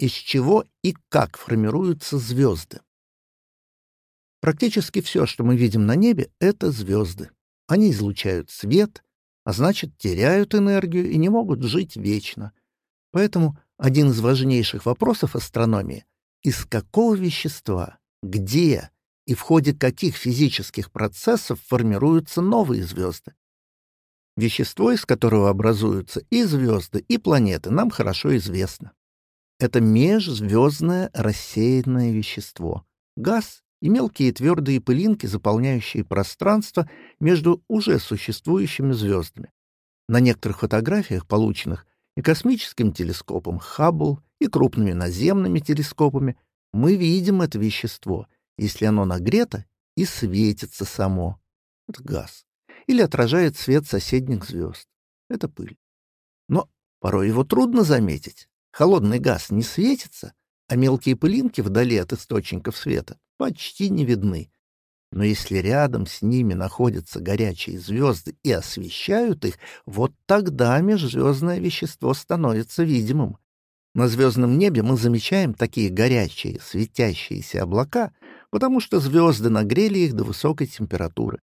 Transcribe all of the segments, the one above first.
из чего и как формируются звезды. Практически все, что мы видим на небе, — это звезды. Они излучают свет, а значит, теряют энергию и не могут жить вечно. Поэтому один из важнейших вопросов астрономии — из какого вещества, где и в ходе каких физических процессов формируются новые звезды. Вещество, из которого образуются и звезды, и планеты, нам хорошо известно. Это межзвездное рассеянное вещество, газ и мелкие твердые пылинки, заполняющие пространство между уже существующими звездами. На некоторых фотографиях, полученных и космическим телескопом Хаббл, и крупными наземными телескопами, мы видим это вещество, если оно нагрето и светится само. Это газ. Или отражает свет соседних звезд. Это пыль. Но порой его трудно заметить. Холодный газ не светится, а мелкие пылинки вдали от источников света почти не видны. Но если рядом с ними находятся горячие звезды и освещают их, вот тогда межзвездное вещество становится видимым. На звездном небе мы замечаем такие горячие, светящиеся облака, потому что звезды нагрели их до высокой температуры.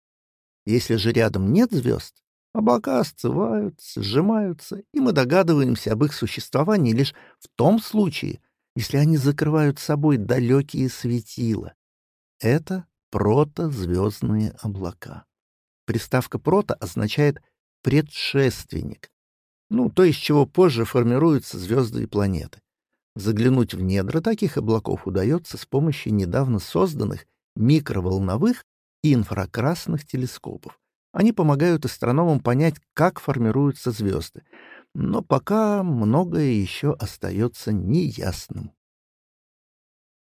Если же рядом нет звезд, Облака остываются, сжимаются, и мы догадываемся об их существовании лишь в том случае, если они закрывают собой далекие светила. Это протозвездные облака. Приставка «прото» означает «предшественник», ну, то, из чего позже формируются звезды и планеты. Заглянуть в недра таких облаков удается с помощью недавно созданных микроволновых и инфракрасных телескопов. Они помогают астрономам понять, как формируются звезды. Но пока многое еще остается неясным.